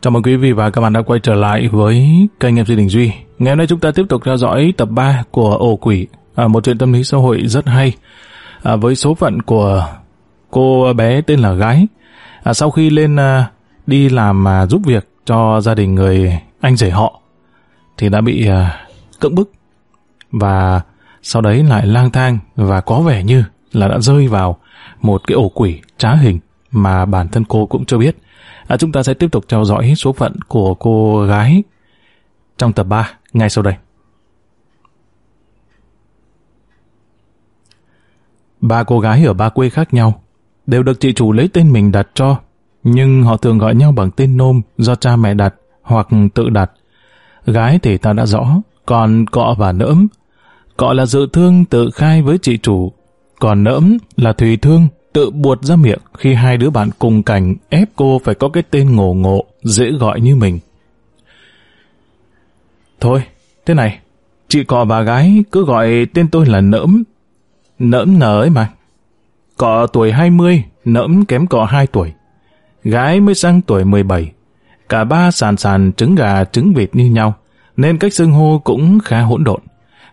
Chào mừng quý vị và các bạn đã quay trở lại với kênh MC Đình Duy. Ngày hôm nay chúng ta tiếp tục theo dõi tập 3 của Ổ Quỷ, à, một chuyện tâm lý xã hội rất hay, à, với số phận của cô bé tên là Gái. À, sau khi lên à, đi làm à, giúp việc cho gia đình người anh rể họ, thì đã bị à, cưỡng bức và sau đấy lại lang thang và có vẻ như là đã rơi vào một cái ổ quỷ trá hình mà bản thân cô cũng chưa biết. À, chúng ta sẽ tiếp tục theo dõi số phận của cô gái trong tập 3 ngay sau đây. Ba cô gái ở ba quê khác nhau đều được chị chủ lấy tên mình đặt cho, nhưng họ thường gọi nhau bằng tên nôm do cha mẹ đặt hoặc tự đặt. Gái thì ta đã rõ, còn cọ và nỡm. Cọ là dự thương tự khai với chị chủ, còn nỡm là thùy thương tự buột ra miệng khi hai đứa bạn cùng cảnh ép cô phải có cái tên ngổ ngộ, dễ gọi như mình. Thôi, thế này, chị cọ bà gái cứ gọi tên tôi là nỡm. Nỡm nở ấy mà. Cọ tuổi 20, nỡm kém cọ 2 tuổi. Gái mới sang tuổi 17. Cả ba sàn sàn trứng gà trứng vịt như nhau, nên cách xưng hô cũng khá hỗn độn.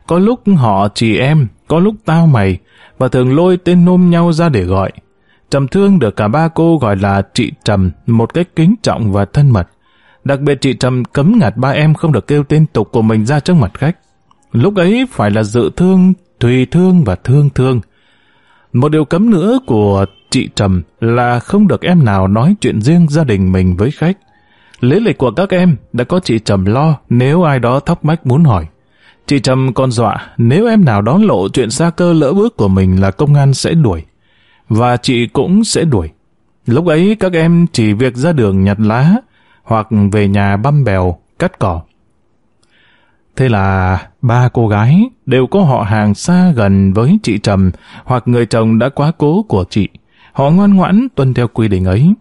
Có lúc họ chị em, có lúc tao mày, và thường lôi tên nôm nhau ra để gọi. Trầm Thương được cả ba cô gọi là chị Trầm một cách kính trọng và thân mật. Đặc biệt chị Trầm cấm ngặt ba em không được kêu tên tục của mình ra trước mặt khách. Lúc ấy phải là dự thương, tùy thương và thương thương. Một điều cấm nữa của chị Trầm là không được em nào nói chuyện riêng gia đình mình với khách. Lễ lịch của các em đã có chị Trầm lo nếu ai đó thóc mách muốn hỏi. Chị Trầm còn dọa nếu em nào đón lộ chuyện xa cơ lỡ bước của mình là công an sẽ đuổi. Và chị cũng sẽ đuổi. Lúc ấy các em chỉ việc ra đường nhặt lá hoặc về nhà băm bèo, cắt cỏ. Thế là ba cô gái đều có họ hàng xa gần với chị Trầm hoặc người chồng đã quá cố của chị. Họ ngoan ngoãn tuân theo quy định ấy.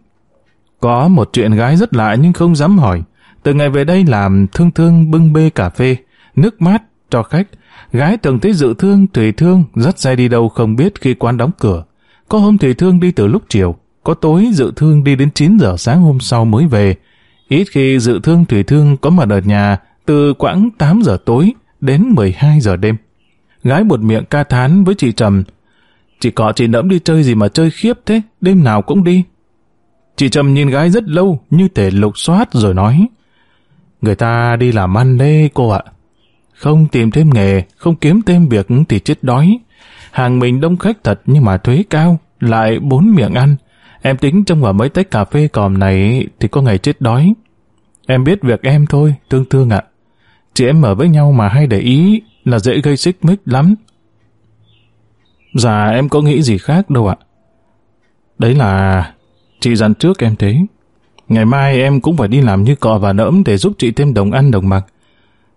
Có một chuyện gái rất lạ nhưng không dám hỏi. Từ ngày về đây làm thương thương bưng bê cà phê, nước mát cho khách, gái từng thấy dự thương, thủy thương, dắt xe đi đâu không biết khi quán đóng cửa. Có hôm thủy thương đi từ lúc chiều, có tối dự thương đi đến 9 giờ sáng hôm sau mới về. Ít khi dự thương thủy thương có mặt ở nhà từ quãng 8 giờ tối đến 12 giờ đêm. Gái buột miệng ca thán với chị Trầm. Chị có chị nẫm đi chơi gì mà chơi khiếp thế, đêm nào cũng đi. Chị Trầm nhìn gái rất lâu như thể lục soát rồi nói. Người ta đi làm ăn đây cô ạ. Không tìm thêm nghề, không kiếm thêm việc thì chết đói. Hàng mình đông khách thật nhưng mà thuế cao, lại bốn miệng ăn. Em tính trong quả mấy tách cà phê còm này thì có ngày chết đói. Em biết việc em thôi, tương thương ạ. Chị em ở với nhau mà hay để ý là dễ gây xích mích lắm. Dạ em có nghĩ gì khác đâu ạ. Đấy là chị dặn trước em thế. Ngày mai em cũng phải đi làm như cọ và nỡm để giúp chị thêm đồng ăn đồng mặc.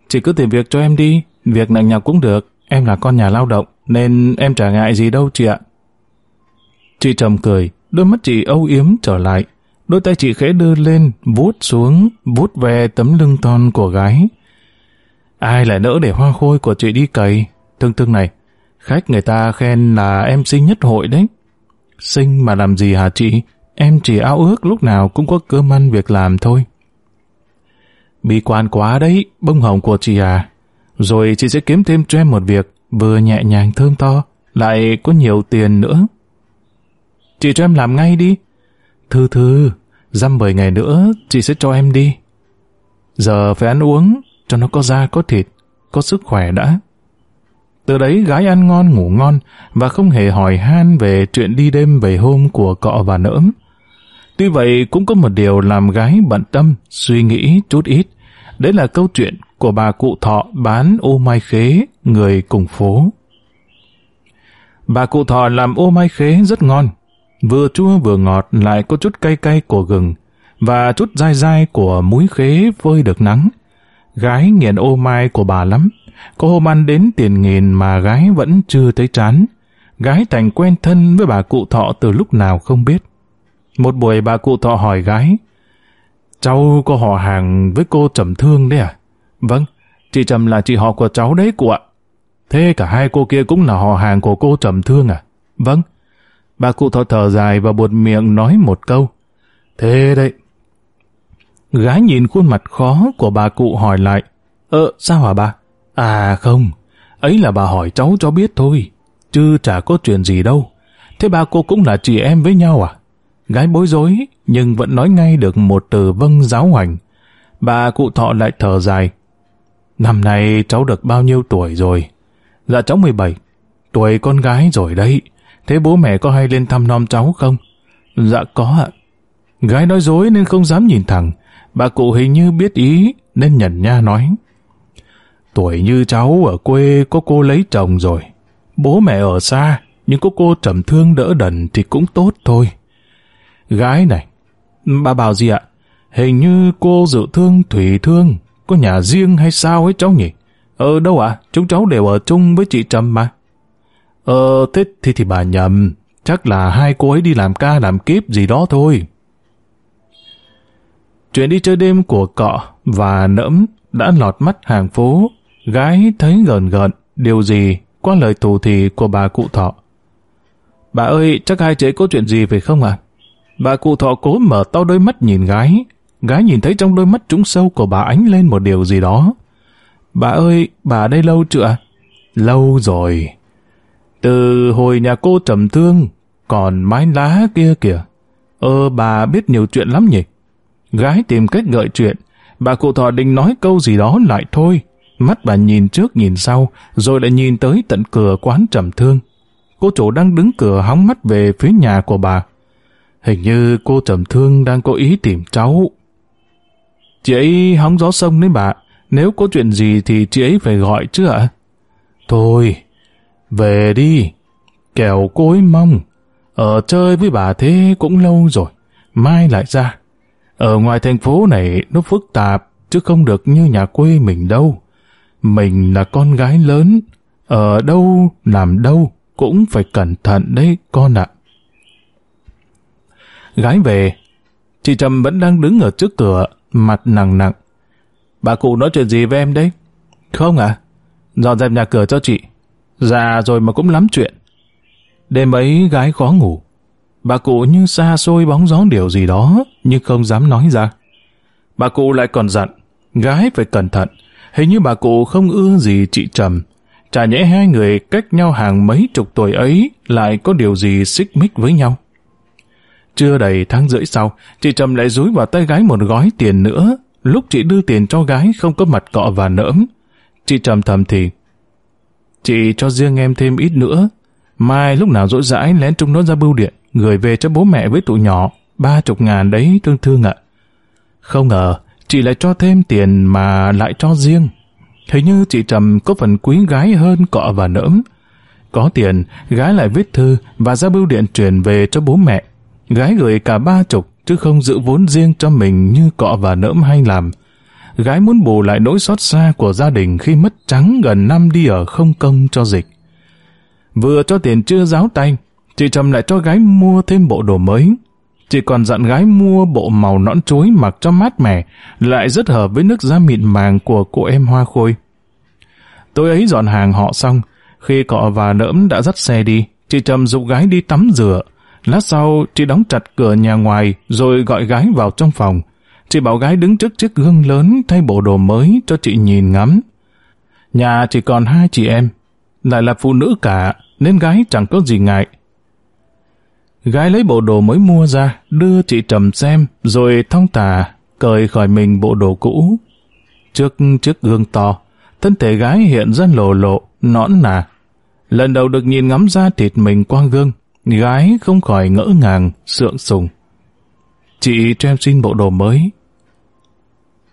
Chị cứ tìm việc cho em đi, việc nặng nhọc cũng được. Em là con nhà lao động, nên em chả ngại gì đâu chị ạ. Chị trầm cười, đôi mắt chị âu yếm trở lại. Đôi tay chị khẽ đưa lên, vuốt xuống, vuốt về tấm lưng thon của gái. Ai lại nỡ để hoa khôi của chị đi cày? Thương thương này, khách người ta khen là em xinh nhất hội đấy. Xinh mà làm gì hả chị? Em chỉ ao ước lúc nào cũng có cơm ăn việc làm thôi. Bi quan quá đấy, bông hồng của chị à. Rồi chị sẽ kiếm thêm cho em một việc, vừa nhẹ nhàng thơm to, lại có nhiều tiền nữa. Chị cho em làm ngay đi. Thư thư, dăm 10 ngày nữa chị sẽ cho em đi. Giờ phải ăn uống, cho nó có da có thịt, có sức khỏe đã. Từ đấy gái ăn ngon ngủ ngon và không hề hỏi han về chuyện đi đêm về hôm của cọ và nỡm. Tuy vậy cũng có một điều làm gái bận tâm, suy nghĩ chút ít. Đấy là câu chuyện của bà cụ thọ bán ô mai khế, người cùng phố. Bà cụ thọ làm ô mai khế rất ngon, vừa chua vừa ngọt lại có chút cay cay của gừng và chút dai dai của muối khế phơi được nắng. Gái nghiền ô mai của bà lắm, có hôm ăn đến tiền nghìn mà gái vẫn chưa thấy chán. Gái thành quen thân với bà cụ thọ từ lúc nào không biết. Một buổi bà cụ thọ hỏi gái, Cháu có họ hàng với cô Trầm Thương đấy à? Vâng, chị Trầm là chị họ của cháu đấy cụ ạ. Thế cả hai cô kia cũng là họ hàng của cô Trầm Thương à? Vâng. Bà cụ thở thở dài và buột miệng nói một câu. Thế đấy. Gái nhìn khuôn mặt khó của bà cụ hỏi lại. Ờ, sao hả bà? À không, ấy là bà hỏi cháu cho biết thôi, chứ chả có chuyện gì đâu. Thế bà cô cũng là chị em với nhau à? Gái bối rối, nhưng vẫn nói ngay được một từ vâng giáo hoành. Bà cụ thọ lại thở dài. Năm nay cháu được bao nhiêu tuổi rồi? Dạ cháu 17. Tuổi con gái rồi đấy. Thế bố mẹ có hay lên thăm nom cháu không? Dạ có ạ. Gái nói dối nên không dám nhìn thẳng. Bà cụ hình như biết ý nên nhận nha nói. Tuổi như cháu ở quê có cô lấy chồng rồi. Bố mẹ ở xa, nhưng có cô trầm thương đỡ đần thì cũng tốt thôi. Gái này, bà bảo gì ạ? Hình như cô dự thương Thủy Thương, có nhà riêng hay sao ấy cháu nhỉ? Ờ đâu ạ? Chúng cháu đều ở chung với chị Trâm mà. Ờ thế thì, thì bà nhầm, chắc là hai cô ấy đi làm ca làm kiếp gì đó thôi. Chuyện đi chơi đêm của cọ và nẫm đã lọt mắt hàng phố, gái thấy gần gần, điều gì qua lời tù thì của bà cụ thọ. Bà ơi, chắc hai chế có chuyện gì phải không ạ? Bà cụ thọ cố mở to đôi mắt nhìn gái, gái nhìn thấy trong đôi mắt trũng sâu của bà ánh lên một điều gì đó. Bà ơi, bà ở đây lâu chưa Lâu rồi. Từ hồi nhà cô trầm thương, còn mái lá kia kìa. Ơ, bà biết nhiều chuyện lắm nhỉ? Gái tìm cách gợi chuyện, bà cụ thọ định nói câu gì đó lại thôi. Mắt bà nhìn trước nhìn sau, rồi lại nhìn tới tận cửa quán trầm thương. Cô chủ đang đứng cửa hóng mắt về phía nhà của bà. Hình như cô trầm thương đang có ý tìm cháu. Chị ấy hóng gió sông đấy bà. Nếu có chuyện gì thì chị ấy phải gọi chứ ạ? Thôi, về đi. Kẻo cô ấy mong. Ở chơi với bà thế cũng lâu rồi. Mai lại ra. Ở ngoài thành phố này nó phức tạp, chứ không được như nhà quê mình đâu. Mình là con gái lớn, ở đâu làm đâu cũng phải cẩn thận đấy con ạ. Gái về, chị Trầm vẫn đang đứng ở trước cửa, mặt nặng nặng. Bà cụ nói chuyện gì với em đấy? Không à? Dọn dẹp nhà cửa cho chị. Già rồi mà cũng lắm chuyện. Đêm ấy gái khó ngủ. Bà cụ như xa xôi bóng gió điều gì đó, nhưng không dám nói ra. Bà cụ lại còn dặn, gái phải cẩn thận. Hình như bà cụ không ưa gì chị Trầm. Chả nhẽ hai người cách nhau hàng mấy chục tuổi ấy lại có điều gì xích mích với nhau. Chưa đầy tháng rưỡi sau, chị Trầm lại rúi vào tay gái một gói tiền nữa. Lúc chị đưa tiền cho gái không có mặt cọ và nỡm. Chị Trầm thầm thì, chị cho riêng em thêm ít nữa. Mai lúc nào rỗi rãi lén chúng nó ra bưu điện, gửi về cho bố mẹ với tụi nhỏ, ba chục ngàn đấy thương thương ạ. Không ngờ, chị lại cho thêm tiền mà lại cho riêng. Hình như chị Trầm có phần quý gái hơn cọ và nỡm. Có tiền, gái lại viết thư và ra bưu điện truyền về cho bố mẹ. Gái gửi cả ba chục, chứ không giữ vốn riêng cho mình như cọ và nỡm hay làm. Gái muốn bù lại nỗi xót xa của gia đình khi mất trắng gần năm đi ở không công cho dịch. Vừa cho tiền chưa giáo tay, chị Trầm lại cho gái mua thêm bộ đồ mới. Chị còn dặn gái mua bộ màu nõn chuối mặc cho mát mẻ, lại rất hợp với nước da mịn màng của cô em Hoa Khôi. Tối ấy dọn hàng họ xong, khi cọ và nỡm đã dắt xe đi, chị Trầm dục gái đi tắm rửa, Lát sau, chị đóng chặt cửa nhà ngoài rồi gọi gái vào trong phòng. Chị bảo gái đứng trước chiếc gương lớn thay bộ đồ mới cho chị nhìn ngắm. Nhà chỉ còn hai chị em, lại là phụ nữ cả, nên gái chẳng có gì ngại. Gái lấy bộ đồ mới mua ra, đưa chị trầm xem, rồi thong tà, cởi khỏi mình bộ đồ cũ. Trước chiếc gương to, thân thể gái hiện ra lồ lộ, nõn nà. Lần đầu được nhìn ngắm ra thịt mình qua gương, Gái không khỏi ngỡ ngàng, sượng sùng. Chị cho em xin bộ đồ mới.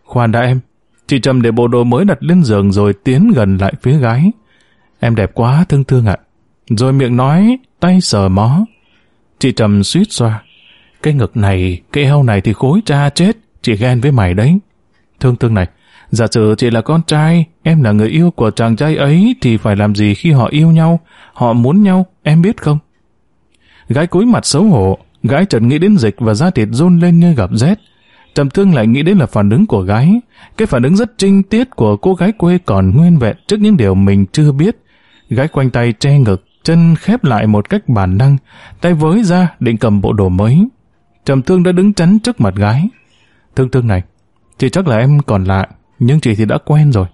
Khoan đã em, chị Trầm để bộ đồ mới đặt lên giường rồi tiến gần lại phía gái. Em đẹp quá thương thương ạ. Rồi miệng nói, tay sờ mó. Chị Trầm suýt xoa. Cái ngực này, cái eo này thì khối cha chết, chị ghen với mày đấy. Thương thương này, giả sử chị là con trai, em là người yêu của chàng trai ấy thì phải làm gì khi họ yêu nhau, họ muốn nhau, em biết không? Gái cúi mặt xấu hổ, gái chợt nghĩ đến dịch và da thịt run lên như gặp rét. Trầm thương lại nghĩ đến là phản ứng của gái. Cái phản ứng rất trinh tiết của cô gái quê còn nguyên vẹn trước những điều mình chưa biết. Gái quanh tay che ngực, chân khép lại một cách bản năng, tay với ra định cầm bộ đồ mới. Trầm Thương đã đứng chắn trước mặt gái. Thương Thương này, chị chắc là em còn lạ, nhưng chị thì đã quen rồi.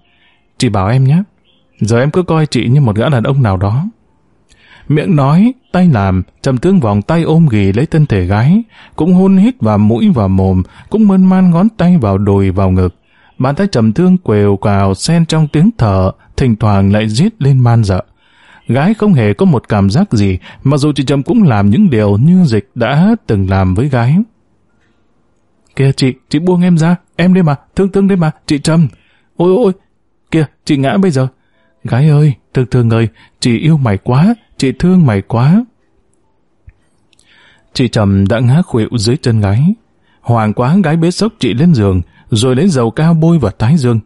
Chị bảo em nhé, giờ em cứ coi chị như một gã đàn ông nào đó. Miệng nói, tay làm, Trầm tướng vòng tay ôm ghì lấy thân thể gái, cũng hôn hít vào mũi vào mồm, cũng mơn man ngón tay vào đùi vào ngực. Bàn tay Trầm Thương quều cào xen trong tiếng thở, thỉnh thoảng lại giết lên man dợ. Gái không hề có một cảm giác gì, mặc dù chị Trầm cũng làm những điều như dịch đã từng làm với gái. Kìa chị, chị buông em ra, em đây mà, thương thương đây mà, chị Trầm. Ôi ôi, kìa, chị ngã bây giờ. Gái ơi, thương thương ơi, chị yêu mày quá, chị thương mày quá. Chị Trầm đã ngã khuỵu dưới chân gái. Hoàng quá gái bế sốc chị lên giường, rồi lấy dầu cao bôi vào tái dương.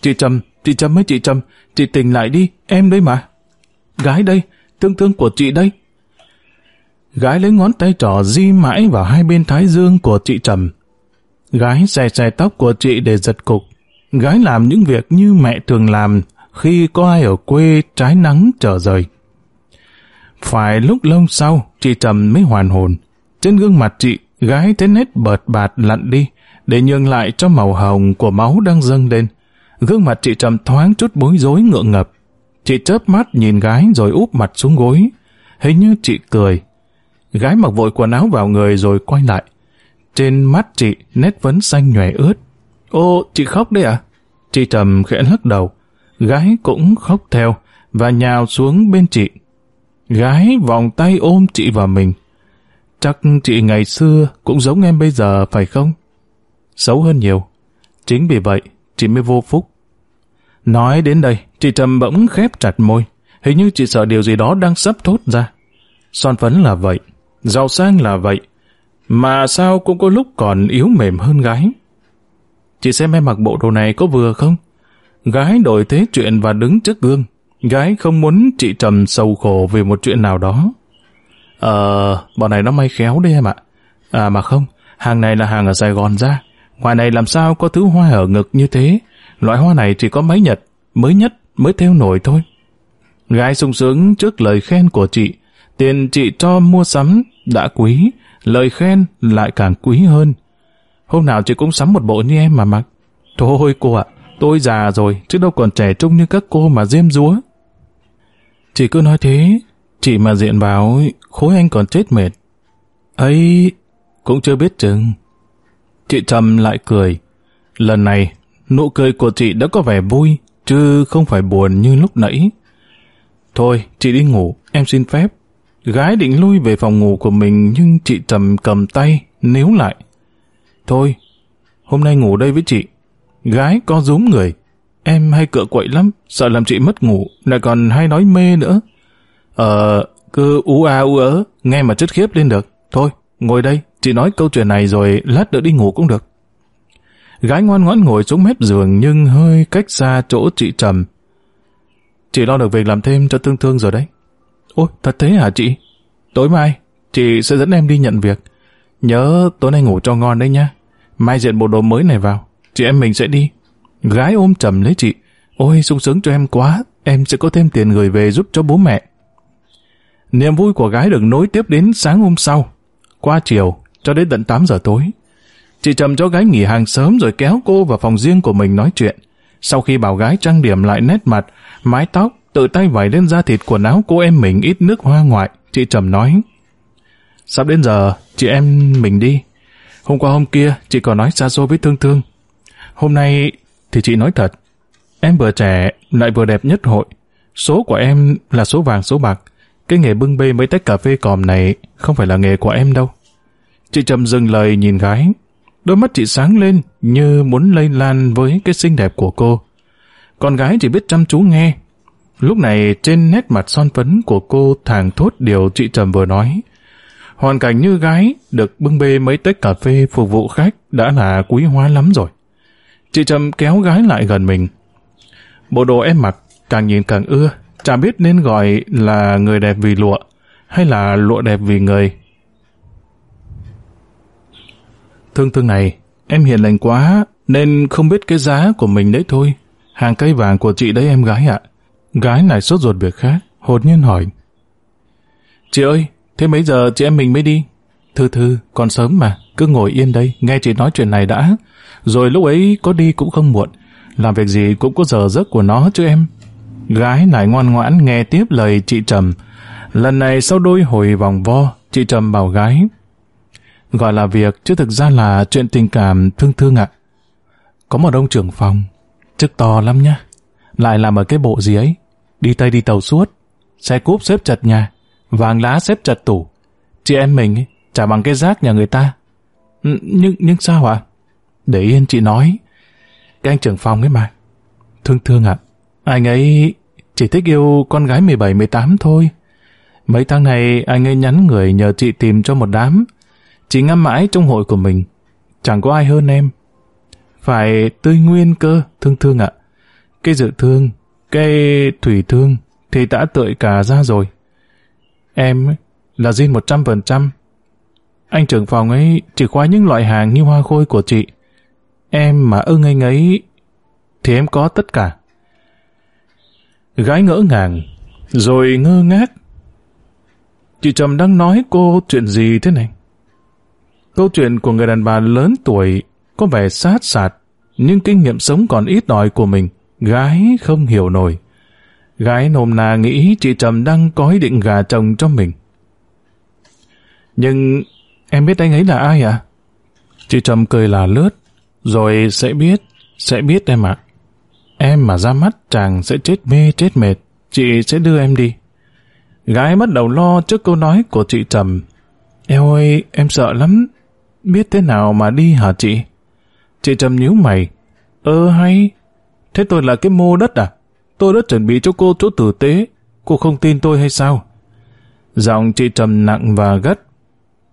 Chị Trầm, chị Trầm mấy chị Trầm, chị tỉnh lại đi, em đây mà. Gái đây, thương thương của chị đây. Gái lấy ngón tay trỏ di mãi vào hai bên thái dương của chị Trầm. Gái xè xè tóc của chị để giật cục. Gái làm những việc như mẹ thường làm khi có ai ở quê trái nắng trở rời. Phải lúc lâu sau, chị Trầm mới hoàn hồn. Trên gương mặt chị, gái thấy nét bợt bạt lặn đi, để nhường lại cho màu hồng của máu đang dâng lên. Gương mặt chị Trầm thoáng chút bối rối ngượng ngập. Chị chớp mắt nhìn gái rồi úp mặt xuống gối. Hình như chị cười. Gái mặc vội quần áo vào người rồi quay lại. Trên mắt chị nét vấn xanh nhòe ướt. Ô, chị khóc đấy à? Chị Trầm khẽ lắc đầu. Gái cũng khóc theo và nhào xuống bên chị. Gái vòng tay ôm chị vào mình. Chắc chị ngày xưa cũng giống em bây giờ phải không? Xấu hơn nhiều. Chính vì vậy, chị mới vô phúc. Nói đến đây, chị Trầm bỗng khép chặt môi. Hình như chị sợ điều gì đó đang sắp thốt ra. Son phấn là vậy, giàu sang là vậy, mà sao cũng có lúc còn yếu mềm hơn gái. Chị xem em mặc bộ đồ này có vừa không? Gái đổi thế chuyện và đứng trước gương. Gái không muốn chị Trầm sầu khổ vì một chuyện nào đó. Ờ, bọn này nó may khéo đấy em ạ. À mà không, hàng này là hàng ở Sài Gòn ra. Ngoài này làm sao có thứ hoa ở ngực như thế? Loại hoa này chỉ có mấy nhật, mới nhất, mới theo nổi thôi. Gái sung sướng trước lời khen của chị. Tiền chị cho mua sắm đã quý, lời khen lại càng quý hơn. Hôm nào chị cũng sắm một bộ như em mà mặc. Thôi cô ạ, tôi già rồi, chứ đâu còn trẻ trung như các cô mà diêm dúa. Chị cứ nói thế, chị mà diện vào, khối anh còn chết mệt. ấy cũng chưa biết chừng. Chị Trầm lại cười. Lần này, nụ cười của chị đã có vẻ vui, chứ không phải buồn như lúc nãy. Thôi, chị đi ngủ, em xin phép. Gái định lui về phòng ngủ của mình nhưng chị Trầm cầm tay, níu lại. Thôi, hôm nay ngủ đây với chị. Gái có rúm người. Em hay cựa quậy lắm, sợ làm chị mất ngủ, lại còn hay nói mê nữa. Ờ, cứ ú a ú ớ, nghe mà chất khiếp lên được. Thôi, ngồi đây, chị nói câu chuyện này rồi lát nữa đi ngủ cũng được. Gái ngoan ngoãn ngồi xuống mép giường nhưng hơi cách xa chỗ chị Trầm. Chị lo được việc làm thêm cho thương thương rồi đấy. Ôi, thật thế hả chị? Tối mai, chị sẽ dẫn em đi nhận việc. Nhớ tối nay ngủ cho ngon đấy nhá. Mai diện bộ đồ mới này vào, chị em mình sẽ đi. Gái ôm Trầm lấy chị. Ôi, sung sướng cho em quá, em sẽ có thêm tiền gửi về giúp cho bố mẹ. Niềm vui của gái được nối tiếp đến sáng hôm sau. Qua chiều, cho đến tận 8 giờ tối. Chị Trầm cho gái nghỉ hàng sớm rồi kéo cô vào phòng riêng của mình nói chuyện. Sau khi bảo gái trang điểm lại nét mặt, mái tóc, tự tay vải lên da thịt quần áo cô em mình ít nước hoa ngoại, chị Trầm nói. Sắp đến giờ, chị em mình đi. Hôm qua hôm kia, chị còn nói xa xôi với Thương Thương. Hôm nay thì chị nói thật, em vừa trẻ lại vừa đẹp nhất hội. Số của em là số vàng số bạc. Cái nghề bưng bê mấy tách cà phê còm này không phải là nghề của em đâu. Chị Trầm dừng lời nhìn gái. Đôi mắt chị sáng lên như muốn lây lan với cái xinh đẹp của cô. Con gái chỉ biết chăm chú nghe. Lúc này trên nét mặt son phấn của cô thàng thốt điều chị Trầm vừa nói. Hoàn cảnh như gái được bưng bê mấy tách cà phê phục vụ khách đã là quý hóa lắm rồi. Chị Trầm kéo gái lại gần mình. Bộ đồ em mặc càng nhìn càng ưa, chả biết nên gọi là người đẹp vì lụa hay là lụa đẹp vì người. Thương thương này, em hiền lành quá, nên không biết cái giá của mình đấy thôi. Hàng cây vàng của chị đấy em gái ạ. Gái lại sốt ruột việc khác, hột nhiên hỏi. Chị ơi, thế mấy giờ chị em mình mới đi? Thư thư, còn sớm mà, cứ ngồi yên đây, nghe chị nói chuyện này đã. Rồi lúc ấy có đi cũng không muộn. Làm việc gì cũng có giờ giấc của nó chứ em. Gái lại ngoan ngoãn nghe tiếp lời chị Trầm. Lần này sau đôi hồi vòng vo, chị Trầm bảo gái. Gọi là việc chứ thực ra là chuyện tình cảm thương thương ạ. Có một ông trưởng phòng, chức to lắm nhá. Lại làm ở cái bộ gì ấy. Đi Tây đi tàu suốt, xe cúp xếp chặt nhà, vàng lá xếp chặt tủ. Chị em mình ấy, chả bằng cái rác nhà người ta. Nhưng nhưng sao ạ? Để yên chị nói. Cái anh trưởng phòng ấy mà. Thương thương ạ. Anh ấy chỉ thích yêu con gái 17-18 thôi. Mấy tháng này anh ấy nhắn người nhờ chị tìm cho một đám. Chị ngắm mãi trong hội của mình. Chẳng có ai hơn em. Phải tươi nguyên cơ, thương thương ạ. Cái dự thương, cái thủy thương thì đã tượi cả ra rồi. Em là Jin 100%. Anh trưởng phòng ấy chỉ khoái những loại hàng như hoa khôi của chị. Em mà ưng anh ấy thì em có tất cả. Gái ngỡ ngàng, rồi ngơ ngác. Chị Trầm đang nói cô chuyện gì thế này? Câu chuyện của người đàn bà lớn tuổi có vẻ sát sạt, nhưng kinh nghiệm sống còn ít ỏi của mình, gái không hiểu nổi. Gái nôm na nghĩ chị Trầm đang có ý định gà chồng cho mình. Nhưng em biết anh ấy là ai à? Chị Trầm cười là lướt, rồi sẽ biết, sẽ biết em ạ. Em mà ra mắt chàng sẽ chết mê chết mệt, chị sẽ đưa em đi. Gái bắt đầu lo trước câu nói của chị Trầm. Eo ơi, em sợ lắm. Biết thế nào mà đi hả chị? Chị Trầm nhíu mày. Ơ hay, thế tôi là cái mô đất à? Tôi đã chuẩn bị cho cô chỗ tử tế. Cô không tin tôi hay sao? Giọng chị Trầm nặng và gắt.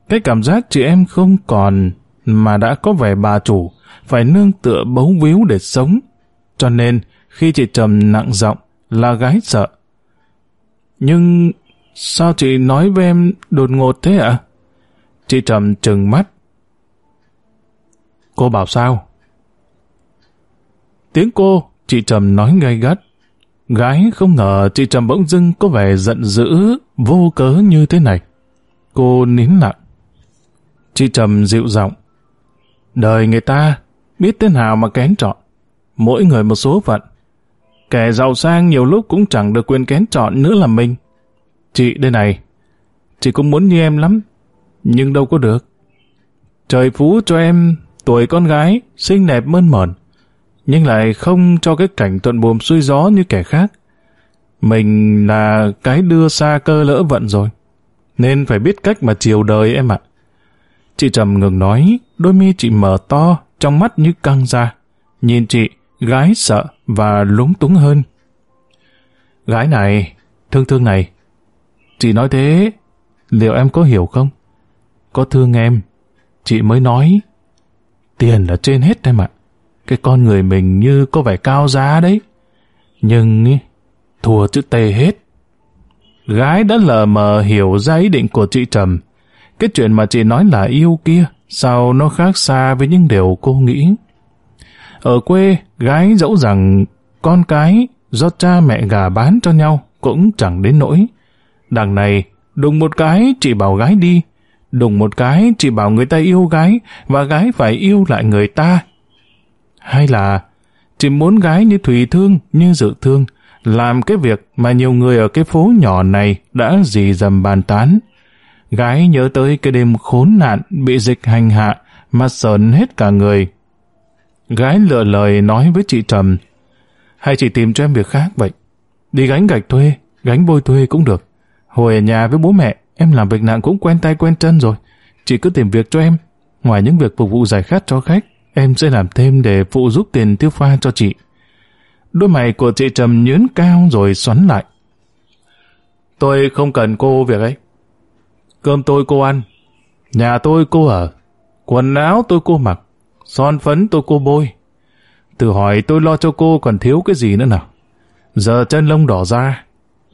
Cái cảm giác chị em không còn mà đã có vẻ bà chủ phải nương tựa bấu víu để sống. Cho nên khi chị Trầm nặng giọng là gái sợ. Nhưng sao chị nói với em đột ngột thế ạ? Chị Trầm trừng mắt. Cô bảo sao? Tiếng cô, chị Trầm nói gay gắt. Gái không ngờ chị Trầm bỗng dưng có vẻ giận dữ, vô cớ như thế này. Cô nín lặng. Chị Trầm dịu giọng. Đời người ta biết thế nào mà kén chọn. Mỗi người một số phận. Kẻ giàu sang nhiều lúc cũng chẳng được quyền kén chọn nữa là mình. Chị đây này, chị cũng muốn như em lắm, nhưng đâu có được. Trời phú cho em tuổi con gái, xinh đẹp mơn mởn, nhưng lại không cho cái cảnh thuận buồm xuôi gió như kẻ khác. Mình là cái đưa xa cơ lỡ vận rồi, nên phải biết cách mà chiều đời em ạ. Chị Trầm ngừng nói, đôi mi chị mở to, trong mắt như căng ra. Nhìn chị, gái sợ và lúng túng hơn. Gái này, thương thương này, chị nói thế, liệu em có hiểu không? Có thương em, chị mới nói, tiền là trên hết em ạ. Cái con người mình như có vẻ cao giá đấy. Nhưng thua chữ T hết. Gái đã lờ mờ hiểu ra ý định của chị Trầm. Cái chuyện mà chị nói là yêu kia, sao nó khác xa với những điều cô nghĩ. Ở quê, gái dẫu rằng con cái do cha mẹ gà bán cho nhau cũng chẳng đến nỗi. Đằng này, đùng một cái chị bảo gái đi, đùng một cái chị bảo người ta yêu gái và gái phải yêu lại người ta. Hay là chị muốn gái như Thùy Thương, như Dự Thương, làm cái việc mà nhiều người ở cái phố nhỏ này đã dì dầm bàn tán. Gái nhớ tới cái đêm khốn nạn bị dịch hành hạ mà sờn hết cả người. Gái lựa lời nói với chị Trầm hay chị tìm cho em việc khác vậy. Đi gánh gạch thuê, gánh bôi thuê cũng được. Hồi ở nhà với bố mẹ, em làm việc nặng cũng quen tay quen chân rồi. Chị cứ tìm việc cho em. Ngoài những việc phục vụ giải khát cho khách, em sẽ làm thêm để phụ giúp tiền tiêu pha cho chị. Đôi mày của chị Trầm nhướn cao rồi xoắn lại. Tôi không cần cô việc ấy. Cơm tôi cô ăn, nhà tôi cô ở, quần áo tôi cô mặc, son phấn tôi cô bôi. Từ hỏi tôi lo cho cô còn thiếu cái gì nữa nào. Giờ chân lông đỏ ra,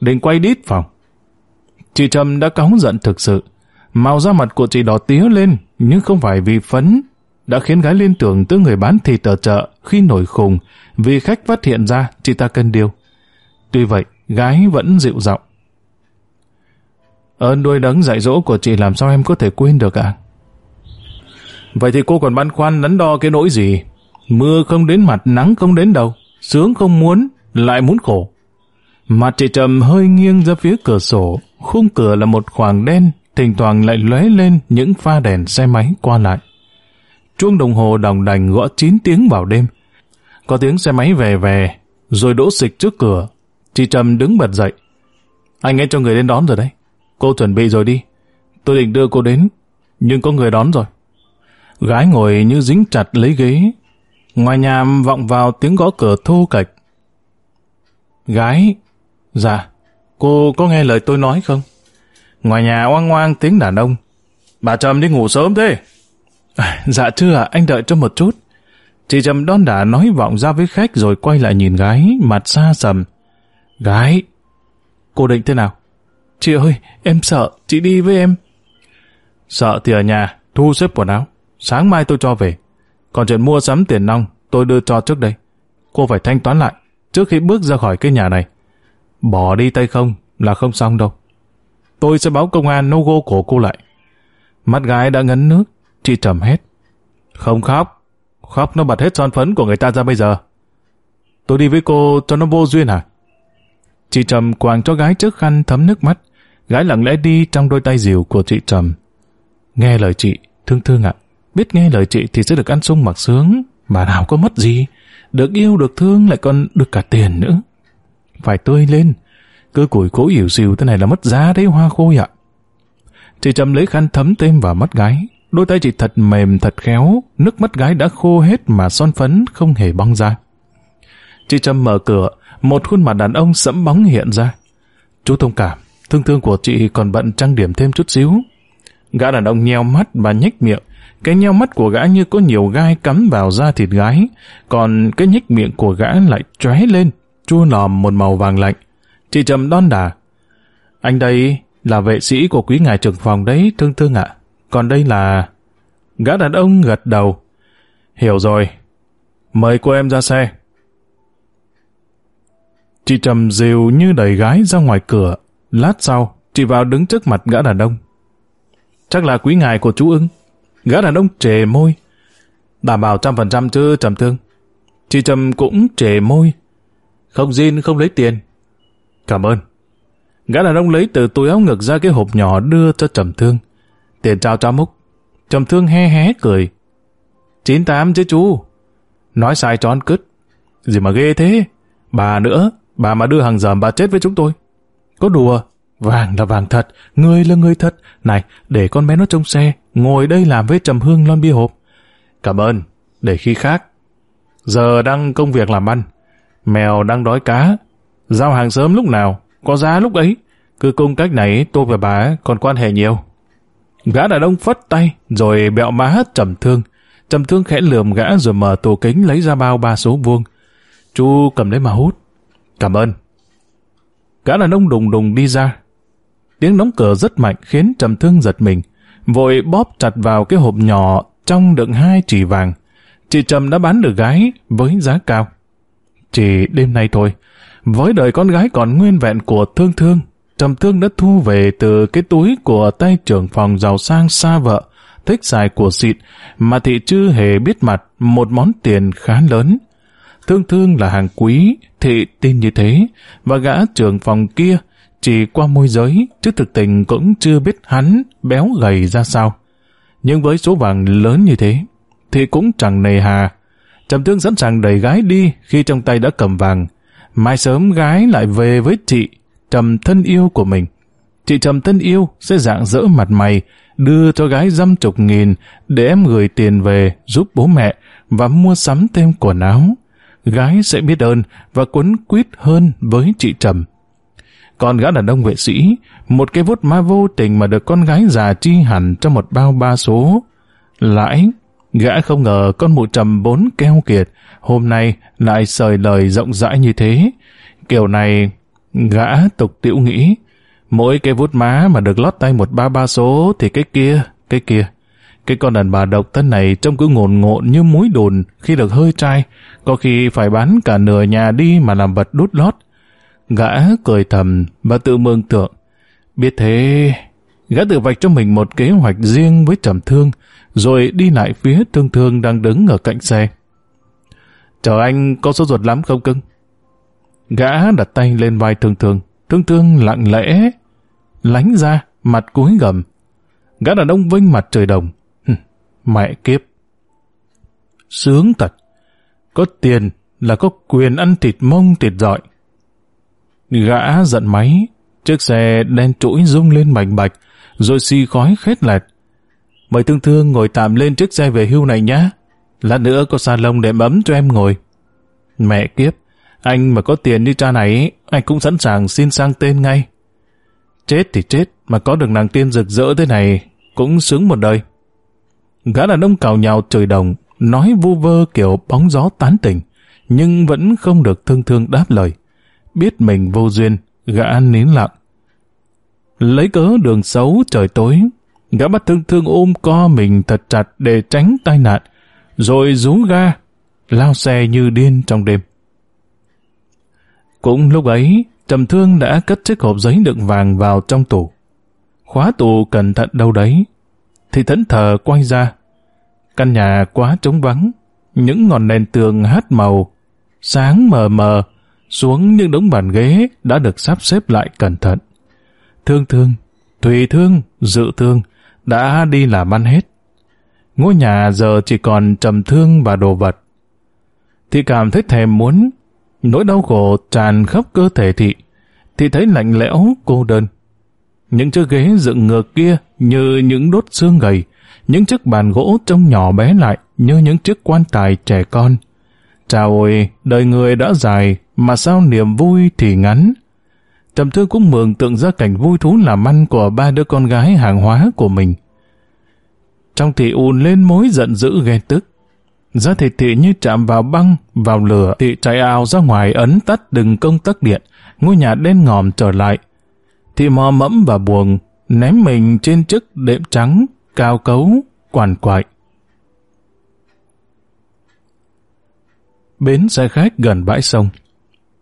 định quay đít phòng. Chị Trầm đã cóng giận thực sự. Màu da mặt của chị đỏ tía lên, nhưng không phải vì phấn, đã khiến gái liên tưởng tới người bán thịt ở chợ khi nổi khùng vì khách phát hiện ra chị ta cân điều. Tuy vậy, gái vẫn dịu giọng. Ơn đuôi đấng dạy dỗ của chị làm sao em có thể quên được ạ? Vậy thì cô còn băn khoăn đắn đo cái nỗi gì? Mưa không đến mặt, nắng không đến đầu. Sướng không muốn, lại muốn khổ. Mặt chị Trầm hơi nghiêng ra phía cửa sổ. Khung cửa là một khoảng đen, thỉnh thoảng lại lóe lên những pha đèn xe máy qua lại. Chuông đồng hồ đồng đành gõ 9 tiếng vào đêm. Có tiếng xe máy về về, rồi đỗ xịch trước cửa. Chị Trầm đứng bật dậy. Anh ấy cho người đến đón rồi đấy. Cô chuẩn bị rồi đi. Tôi định đưa cô đến, nhưng có người đón rồi. Gái ngồi như dính chặt lấy ghế. Ngoài nhà vọng vào tiếng gõ cửa thô cạch. Gái, dạ, cô có nghe lời tôi nói không? Ngoài nhà oang oang tiếng đàn ông. Bà Trầm đi ngủ sớm thế. À, dạ chưa ạ, anh đợi cho một chút. Chị Trầm đón đã nói vọng ra với khách rồi quay lại nhìn gái, mặt xa sầm. Gái, cô định thế nào? Chị ơi, em sợ, chị đi với em. Sợ thì ở nhà, thu xếp quần áo. Sáng mai tôi cho về. Còn chuyện mua sắm tiền nong, tôi đưa cho trước đây. Cô phải thanh toán lại, trước khi bước ra khỏi cái nhà này. Bỏ đi tay không là không xong đâu. Tôi sẽ báo công an nô gô của cô lại. Mắt gái đã ngấn nước, chị trầm hết. Không khóc, khóc nó bật hết son phấn của người ta ra bây giờ. Tôi đi với cô cho nó vô duyên hả? Chị Trầm quàng cho gái trước khăn thấm nước mắt. Gái lặng lẽ đi trong đôi tay dìu của chị Trầm. Nghe lời chị, thương thương ạ. Biết nghe lời chị thì sẽ được ăn sung mặc sướng. Mà nào có mất gì. Được yêu, được thương lại còn được cả tiền nữa. Phải tươi lên. Cứ củi cố hiểu xìu thế này là mất giá đấy hoa khôi ạ. Chị Trầm lấy khăn thấm thêm vào mắt gái. Đôi tay chị thật mềm thật khéo. Nước mắt gái đã khô hết mà son phấn không hề bong ra. Chị Trầm mở cửa, một khuôn mặt đàn ông sẫm bóng hiện ra. Chú thông cảm, thương thương của chị còn bận trang điểm thêm chút xíu. Gã đàn ông nheo mắt và nhếch miệng. Cái nheo mắt của gã như có nhiều gai cắm vào da thịt gái, còn cái nhếch miệng của gã lại tróe lên, chua nòm một màu vàng lạnh. Chị trầm đon đà. Anh đây là vệ sĩ của quý ngài trưởng phòng đấy, thương thương ạ. Còn đây là... Gã đàn ông gật đầu. Hiểu rồi. Mời cô em ra xe. Chị trầm rìu như đẩy gái ra ngoài cửa. Lát sau, chị vào đứng trước mặt gã đàn ông. Chắc là quý ngài của chú ưng. Gã đàn ông trề môi. Đảm bảo trăm phần trăm chứ trầm thương. Chị trầm cũng trề môi. Không zin không lấy tiền. Cảm ơn. Gã đàn ông lấy từ túi áo ngực ra cái hộp nhỏ đưa cho trầm thương. Tiền trao cho múc. Trầm thương he hé cười. 98 chứ chú. Nói sai cho ăn cứt. Gì mà ghê thế. Bà nữa, Bà mà đưa hàng dầm bà chết với chúng tôi. Có đùa, vàng là vàng thật, người là người thật. Này, để con bé nó trong xe, ngồi đây làm với trầm hương lon bia hộp. Cảm ơn, để khi khác. Giờ đang công việc làm ăn. Mèo đang đói cá. Giao hàng sớm lúc nào, có giá lúc ấy. Cứ cung cách này tôi và bà còn quan hệ nhiều. Gã đàn ông phất tay, rồi bẹo má hết trầm thương. Trầm thương khẽ lườm gã rồi mở tủ kính lấy ra bao ba số vuông. Chú cầm lấy mà hút. Cảm ơn. Cả đàn ông đùng đùng đi ra. Tiếng đóng cửa rất mạnh khiến Trầm Thương giật mình. Vội bóp chặt vào cái hộp nhỏ trong đựng hai chỉ vàng. Chị Trầm đã bán được gái với giá cao. Chỉ đêm nay thôi, với đời con gái còn nguyên vẹn của Thương Thương, Trầm Thương đã thu về từ cái túi của tay trưởng phòng giàu sang xa vợ, thích xài của xịt, mà thị chưa hề biết mặt một món tiền khá lớn. Thương thương là hàng quý, thị tin như thế, và gã trưởng phòng kia chỉ qua môi giới, chứ thực tình cũng chưa biết hắn béo gầy ra sao. Nhưng với số vàng lớn như thế, thì cũng chẳng nề hà. Trầm thương sẵn sàng đẩy gái đi khi trong tay đã cầm vàng. Mai sớm gái lại về với chị, Trầm thân yêu của mình. Chị Trầm thân yêu sẽ dạng dỡ mặt mày, đưa cho gái dăm chục nghìn để em gửi tiền về giúp bố mẹ và mua sắm thêm quần áo gái sẽ biết ơn và quấn quýt hơn với chị Trầm. Còn gã đàn ông vệ sĩ, một cái vuốt ma vô tình mà được con gái già chi hẳn cho một bao ba số. Lãi, gã không ngờ con mụ Trầm bốn keo kiệt, hôm nay lại sời lời rộng rãi như thế. Kiểu này, gã tục tiểu nghĩ, mỗi cái vuốt má mà được lót tay một ba ba số thì cái kia, cái kia. Cái con đàn bà độc thân này trông cứ ngồn ngộn như muối đồn khi được hơi trai, có khi phải bán cả nửa nhà đi mà làm vật đút lót. Gã cười thầm và tự mường tượng. Biết thế, gã tự vạch cho mình một kế hoạch riêng với trầm thương, rồi đi lại phía thương thương đang đứng ở cạnh xe. Chờ anh có sốt ruột lắm không cưng? Gã đặt tay lên vai thương thương, thương thương lặng lẽ, lánh ra, mặt cúi gầm. Gã đàn ông vinh mặt trời đồng. Mẹ kiếp. Sướng thật. Có tiền là có quyền ăn thịt mông thịt dọi. Gã giận máy, chiếc xe đen trũi rung lên bành bạch, rồi xì khói khét lẹt. Mời thương thương ngồi tạm lên chiếc xe về hưu này nhá. Lát nữa có salon để ấm cho em ngồi. Mẹ kiếp, anh mà có tiền như cha này, anh cũng sẵn sàng xin sang tên ngay. Chết thì chết, mà có được nàng tiên rực rỡ thế này, cũng sướng một đời. Gã đàn ông cào nhào trời đồng, nói vu vơ kiểu bóng gió tán tỉnh, nhưng vẫn không được thương thương đáp lời. Biết mình vô duyên, gã nín lặng. Lấy cớ đường xấu trời tối, gã bắt thương thương ôm co mình thật chặt để tránh tai nạn, rồi rú ga, lao xe như điên trong đêm. Cũng lúc ấy, Trầm Thương đã cất chiếc hộp giấy đựng vàng vào trong tủ. Khóa tủ cẩn thận đâu đấy. Thì thẫn thờ quay ra. Căn nhà quá trống vắng. Những ngọn đèn tường hát màu, sáng mờ mờ, xuống những đống bàn ghế đã được sắp xếp lại cẩn thận. Thương thương, Thùy thương, Dự thương đã đi làm ăn hết. Ngôi nhà giờ chỉ còn trầm thương và đồ vật. Thì cảm thấy thèm muốn Nỗi đau khổ tràn khắp cơ thể thị, thì thấy lạnh lẽo, cô đơn. Những chiếc ghế dựng ngược kia như những đốt xương gầy, những chiếc bàn gỗ trông nhỏ bé lại như những chiếc quan tài trẻ con. Chào ôi, đời người đã dài, mà sao niềm vui thì ngắn. Trầm Thư cũng mường tượng ra cảnh vui thú làm ăn của ba đứa con gái hàng hóa của mình. Trong thị ùn lên mối giận dữ ghen tức. Giá thịt thị như chạm vào băng, vào lửa, thị chạy ào ra ngoài ấn tắt đừng công tắc điện, ngôi nhà đen ngòm trở lại thì mò mẫm và buồn, ném mình trên chiếc đệm trắng, cao cấu, quản quại. Bến xe khách gần bãi sông.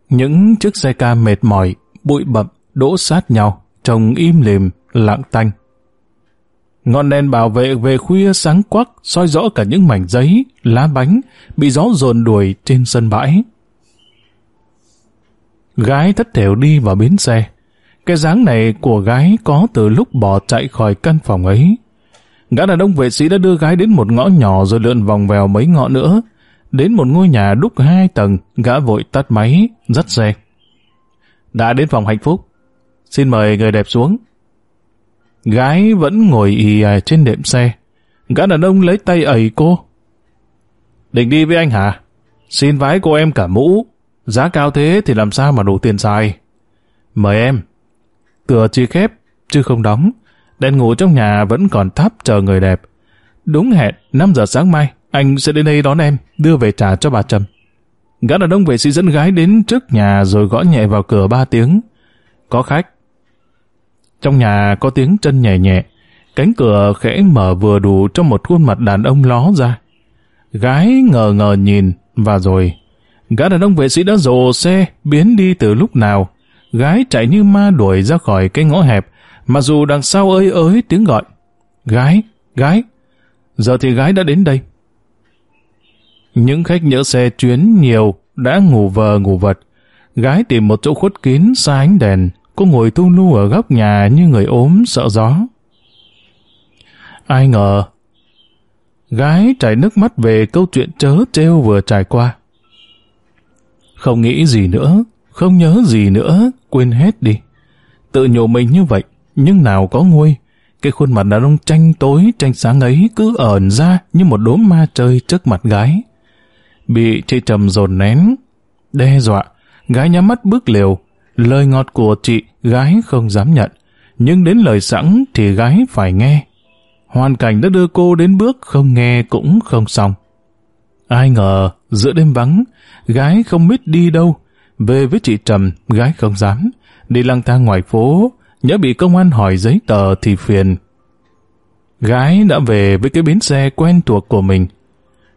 Những chiếc xe ca mệt mỏi, bụi bậm, đỗ sát nhau, trông im lìm, lặng tanh. Ngọn đèn bảo vệ về khuya sáng quắc soi rõ cả những mảnh giấy, lá bánh bị gió dồn đuổi trên sân bãi. Gái thất thểu đi vào bến xe. Cái dáng này của gái có từ lúc bỏ chạy khỏi căn phòng ấy. Gã đàn ông vệ sĩ đã đưa gái đến một ngõ nhỏ rồi lượn vòng vèo mấy ngõ nữa. Đến một ngôi nhà đúc hai tầng, gã vội tắt máy, dắt xe. Đã đến phòng hạnh phúc. Xin mời người đẹp xuống. Gái vẫn ngồi ì à trên đệm xe. Gã đàn ông lấy tay ẩy cô. Định đi với anh hả? Xin vái cô em cả mũ. Giá cao thế thì làm sao mà đủ tiền xài. Mời em. Cửa chỉ khép, chứ không đóng. Đèn ngủ trong nhà vẫn còn thắp chờ người đẹp. Đúng hẹn, 5 giờ sáng mai, anh sẽ đến đây đón em, đưa về trả cho bà Trầm. Gã đàn ông vệ sĩ dẫn gái đến trước nhà rồi gõ nhẹ vào cửa ba tiếng. Có khách. Trong nhà có tiếng chân nhẹ nhẹ, cánh cửa khẽ mở vừa đủ cho một khuôn mặt đàn ông ló ra. Gái ngờ ngờ nhìn, và rồi, gã đàn ông vệ sĩ đã rồ xe, biến đi từ lúc nào. Gái chạy như ma đuổi ra khỏi cái ngõ hẹp, mà dù đằng sau ơi ới tiếng gọi. Gái, gái, giờ thì gái đã đến đây. Những khách nhỡ xe chuyến nhiều đã ngủ vờ ngủ vật. Gái tìm một chỗ khuất kín xa ánh đèn, Cô ngồi tu lu ở góc nhà như người ốm sợ gió. Ai ngờ, gái chảy nước mắt về câu chuyện chớ treo vừa trải qua. Không nghĩ gì nữa, không nhớ gì nữa, quên hết đi. Tự nhủ mình như vậy, nhưng nào có nguôi. Cái khuôn mặt đàn ông tranh tối, tranh sáng ấy cứ ẩn ra như một đốm ma chơi trước mặt gái. Bị chị trầm dồn nén, đe dọa, gái nhắm mắt bước liều, Lời ngọt của chị gái không dám nhận, nhưng đến lời sẵn thì gái phải nghe. Hoàn cảnh đã đưa cô đến bước không nghe cũng không xong. Ai ngờ, giữa đêm vắng, gái không biết đi đâu. Về với chị Trầm, gái không dám. Đi lang thang ngoài phố, nhớ bị công an hỏi giấy tờ thì phiền. Gái đã về với cái bến xe quen thuộc của mình.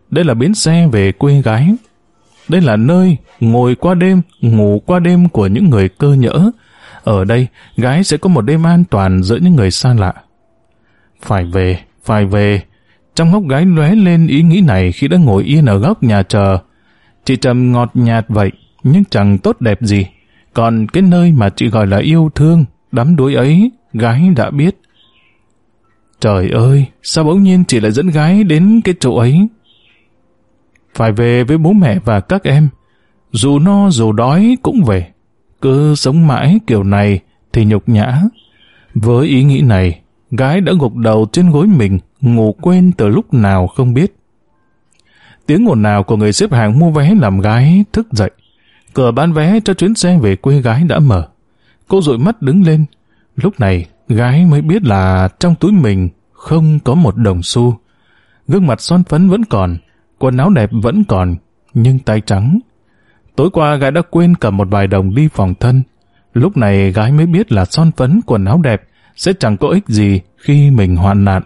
Đây là bến xe về quê gái. Đây là nơi ngồi qua đêm, ngủ qua đêm của những người cơ nhỡ. ở đây gái sẽ có một đêm an toàn giữa những người xa lạ. Phải về, phải về. Trong góc gái lóe lên ý nghĩ này khi đã ngồi yên ở góc nhà chờ. Chị Trầm ngọt nhạt vậy, nhưng chẳng tốt đẹp gì. Còn cái nơi mà chị gọi là yêu thương, đắm đuối ấy, gái đã biết. Trời ơi, sao bỗng nhiên chị lại dẫn gái đến cái chỗ ấy? Phải về với bố mẹ và các em. Dù no dù đói cũng về. Cứ sống mãi kiểu này thì nhục nhã. Với ý nghĩ này, gái đã gục đầu trên gối mình, ngủ quên từ lúc nào không biết. Tiếng ồn nào của người xếp hàng mua vé làm gái thức dậy. Cửa bán vé cho chuyến xe về quê gái đã mở. Cô dụi mắt đứng lên. Lúc này, gái mới biết là trong túi mình không có một đồng xu. Gương mặt son phấn vẫn còn, quần áo đẹp vẫn còn, nhưng tay trắng. Tối qua gái đã quên cầm một vài đồng đi phòng thân. Lúc này gái mới biết là son phấn quần áo đẹp sẽ chẳng có ích gì khi mình hoạn nạn.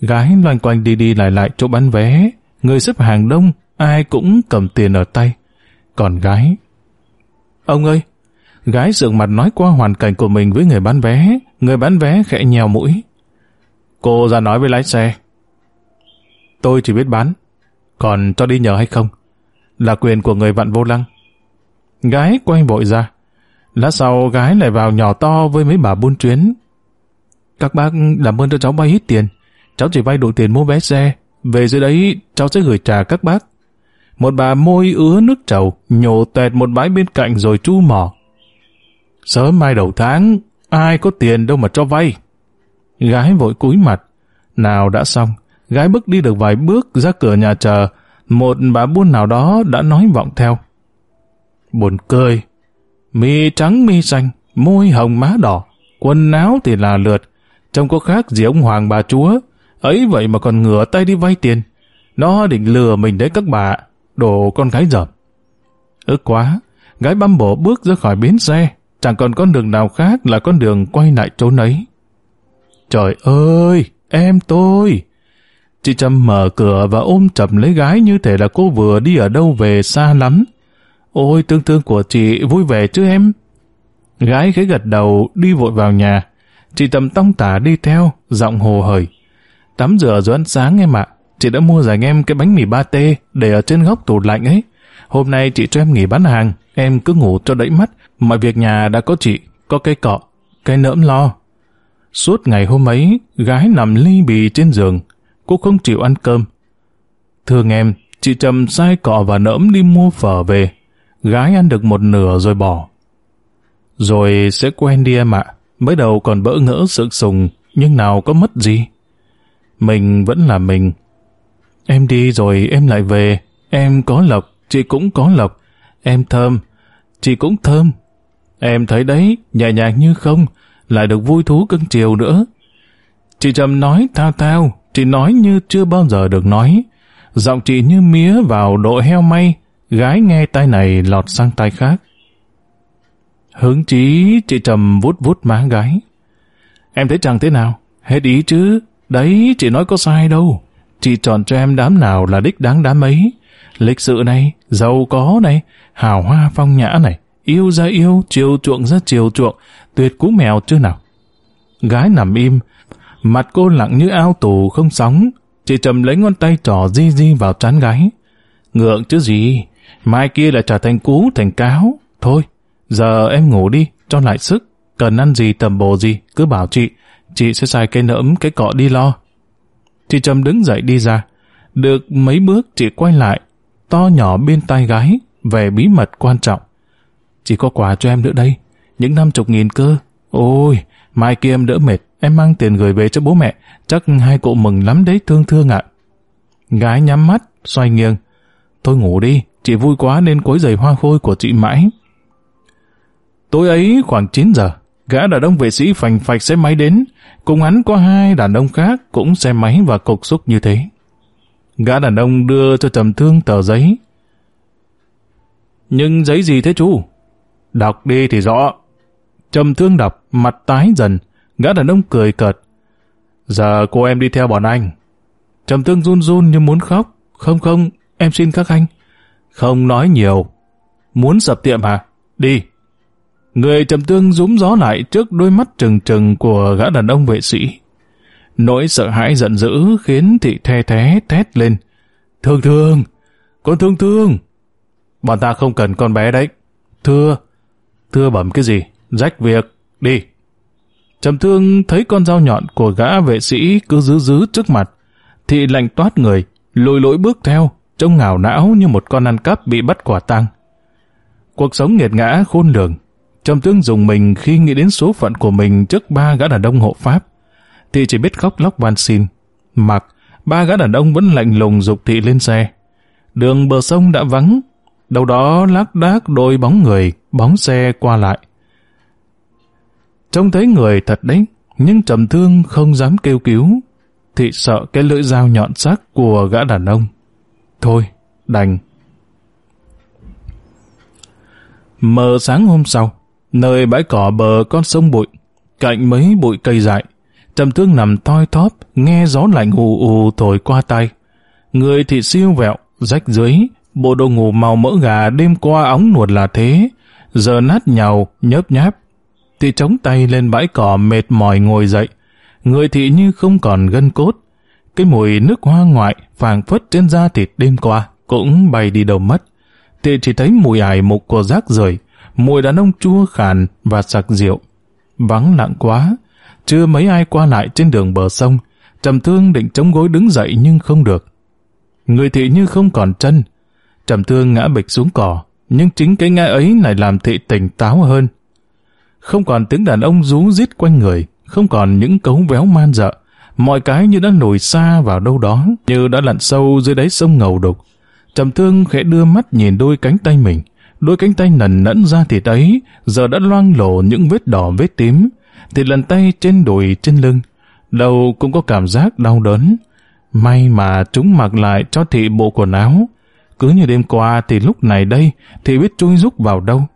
Gái loanh quanh đi đi lại lại chỗ bán vé, người xếp hàng đông, ai cũng cầm tiền ở tay. Còn gái... Ông ơi! Gái sượng mặt nói qua hoàn cảnh của mình với người bán vé, người bán vé khẽ nhèo mũi. Cô ra nói với lái xe. Tôi chỉ biết bán, còn cho đi nhờ hay không, là quyền của người vặn vô lăng. Gái quay vội ra. Lát sau gái lại vào nhỏ to với mấy bà buôn chuyến. Các bác làm ơn cho cháu vay ít tiền. Cháu chỉ vay đủ tiền mua vé xe. Về dưới đấy cháu sẽ gửi trả các bác. Một bà môi ứa nước trầu, nhổ tẹt một bãi bên cạnh rồi chu mỏ. Sớm mai đầu tháng, ai có tiền đâu mà cho vay. Gái vội cúi mặt. Nào đã xong, gái bước đi được vài bước ra cửa nhà chờ, một bà buôn nào đó đã nói vọng theo. Buồn cười, mi trắng mi xanh, môi hồng má đỏ, quần áo thì là lượt, trông có khác gì ông hoàng bà chúa, ấy vậy mà còn ngửa tay đi vay tiền. Nó định lừa mình đấy các bà, đồ con gái dởm. ước quá, gái băm bổ bước ra khỏi bến xe, chẳng còn con đường nào khác là con đường quay lại chỗ ấy. Trời ơi, em tôi! Chị Trâm mở cửa và ôm chầm lấy gái như thể là cô vừa đi ở đâu về xa lắm. Ôi, tương tương của chị vui vẻ chứ em? Gái khẽ gật đầu đi vội vào nhà. Chị Trâm tông tả đi theo, giọng hồ hởi. Tắm rửa rồi ăn sáng em ạ. Chị đã mua dành em cái bánh mì ba tê để ở trên góc tủ lạnh ấy. Hôm nay chị cho em nghỉ bán hàng, em cứ ngủ cho đẫy mắt. Mọi việc nhà đã có chị, có cây cọ, cây nỡm lo. Suốt ngày hôm ấy, gái nằm ly bì trên giường, cô không chịu ăn cơm. Thương em, chị Trầm sai cọ và nỡm đi mua phở về. Gái ăn được một nửa rồi bỏ. Rồi sẽ quen đi em ạ. Mới đầu còn bỡ ngỡ sự sùng, nhưng nào có mất gì. Mình vẫn là mình. Em đi rồi em lại về. Em có lộc, chị cũng có lộc. Em thơm, chị cũng thơm. Em thấy đấy, nhẹ nhàng như không, lại được vui thú cưng chiều nữa. Chị Trầm nói thao thao, chị nói như chưa bao giờ được nói. Giọng chị như mía vào độ heo may, gái nghe tay này lọt sang tay khác. Hứng chí, chị Trầm vút vút má gái. Em thấy chẳng thế nào, hết ý chứ, đấy chị nói có sai đâu. Chị chọn cho em đám nào là đích đáng đám ấy. Lịch sự này, giàu có này, hào hoa phong nhã này, yêu ra yêu, chiều chuộng ra chiều chuộng, tuyệt cú mèo chưa nào. Gái nằm im, mặt cô lặng như ao tù không sóng, chị trầm lấy ngón tay trỏ di di vào trán gái. Ngượng chứ gì, mai kia lại trở thành cú thành cáo. Thôi, giờ em ngủ đi, cho lại sức, cần ăn gì tầm bồ gì, cứ bảo chị, chị sẽ xài cây nỡm cái cọ đi lo. Chị Trầm đứng dậy đi ra, được mấy bước chị quay lại, to nhỏ bên tay gái, về bí mật quan trọng. chị có quà cho em nữa đây, những năm chục nghìn cơ. Ôi, mai kia em đỡ mệt, em mang tiền gửi về cho bố mẹ, chắc hai cụ mừng lắm đấy thương thương ạ. Gái nhắm mắt, xoay nghiêng. Thôi ngủ đi, chị vui quá nên quấy giày hoa khôi của chị mãi. Tối ấy khoảng 9 giờ, gã đàn ông vệ sĩ phành phạch xe máy đến, cùng hắn có hai đàn ông khác cũng xe máy và cục xúc như thế. Gã đàn ông đưa cho trầm thương tờ giấy. Nhưng giấy gì thế chú? Đọc đi thì rõ. Trầm thương đọc, mặt tái dần, gã đàn ông cười cợt. Giờ cô em đi theo bọn anh. Trầm thương run run như muốn khóc. Không không, em xin các anh. Không nói nhiều. Muốn sập tiệm hả? Đi. Người trầm tương rúm gió lại trước đôi mắt trừng trừng của gã đàn ông vệ sĩ. Nỗi sợ hãi giận dữ khiến thị the thế thét lên. Thương thương, con thương thương. Bọn ta không cần con bé đấy. Thưa, thưa bẩm cái gì? Rách việc, đi. Trầm thương thấy con dao nhọn của gã vệ sĩ cứ giữ giữ trước mặt. Thị lạnh toát người, lùi lỗi bước theo, trông ngào não như một con ăn cắp bị bắt quả tang. Cuộc sống nghiệt ngã khôn lường. Trầm thương dùng mình khi nghĩ đến số phận của mình trước ba gã đàn ông hộ pháp. Thị chỉ biết khóc lóc van xin. Mặc, ba gã đàn ông vẫn lạnh lùng dục thị lên xe. Đường bờ sông đã vắng, đâu đó lác đác đôi bóng người, bóng xe qua lại. Trông thấy người thật đấy, nhưng trầm thương không dám kêu cứu, thị sợ cái lưỡi dao nhọn sắc của gã đàn ông. Thôi, đành. Mờ sáng hôm sau, nơi bãi cỏ bờ con sông bụi, cạnh mấy bụi cây dại, trầm thương nằm toi thóp, nghe gió lạnh ù ù thổi qua tay. Người thì siêu vẹo, rách dưới, bộ đồ ngủ màu mỡ gà đêm qua óng nuột là thế, giờ nát nhàu, nhớp nháp. Thì chống tay lên bãi cỏ mệt mỏi ngồi dậy, người thị như không còn gân cốt. Cái mùi nước hoa ngoại phảng phất trên da thịt đêm qua cũng bay đi đâu mất. Thì chỉ thấy mùi ải mục của rác rưởi, mùi đàn ông chua khàn và sặc rượu. Vắng lặng quá, chưa mấy ai qua lại trên đường bờ sông, trầm thương định chống gối đứng dậy nhưng không được. Người thị như không còn chân, trầm thương ngã bịch xuống cỏ, nhưng chính cái ngã ấy lại làm thị tỉnh táo hơn. Không còn tiếng đàn ông rú rít quanh người, không còn những cấu véo man dợ, mọi cái như đã nổi xa vào đâu đó, như đã lặn sâu dưới đáy sông ngầu đục. Trầm thương khẽ đưa mắt nhìn đôi cánh tay mình, đôi cánh tay nần nẫn ra thịt ấy, giờ đã loang lổ những vết đỏ vết tím, thịt lần tay trên đùi trên lưng, đầu cũng có cảm giác đau đớn. May mà chúng mặc lại cho thị bộ quần áo. Cứ như đêm qua thì lúc này đây thì biết chui rúc vào đâu.